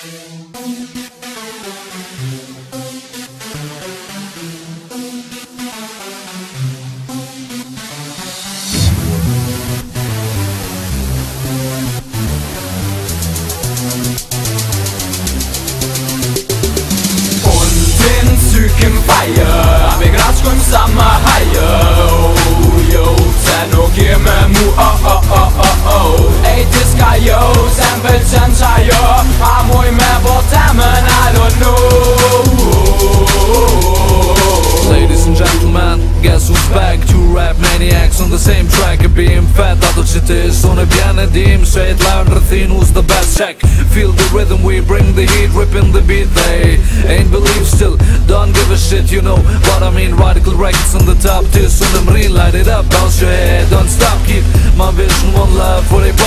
Thank you. Two rap maniacs on the same track. Being fat ato që ti Unë e bjen e dim Se e t'larë rëthin who's the best. Check. Feel the rhythm, we bring the heat. Ripping the beat, they ain't believe still. Don't give a shit, you know what I mean. Radical records on the top. Tis unë m'rin, light it up. Bounce your head, don't stop, keep my vision. One love For hip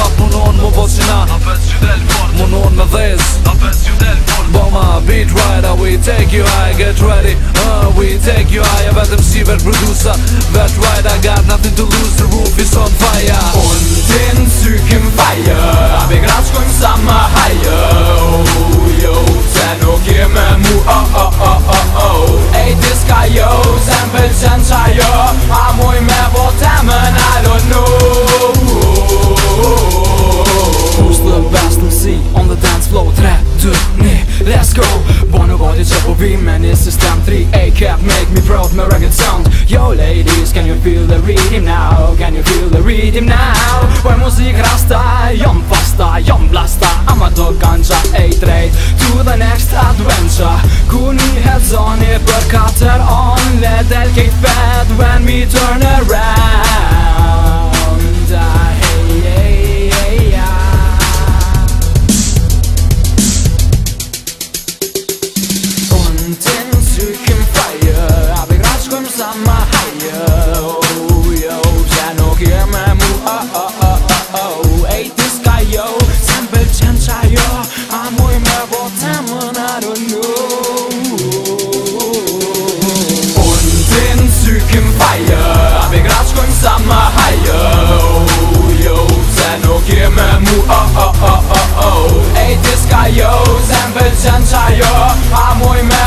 take you high, get ready. Uh, We take you high, vetëm si vet producer. That's right, I got nothing to lose, vime një system 3 A-cap make me proud my rugged sound. Yo ladies, can you feel the rhythm now? Can you feel the rhythm now? E muzik rasta, jom fasta, jom blasta. Ama do ganja, ej drejt To the next adventure. Ku një head zoni për katër on. Let del kejt fed when we turn around sa ma hajo Jo, se nuk je me mu oh oh oh oh oh. Ej, diska jo, zembe qen qajo A muj me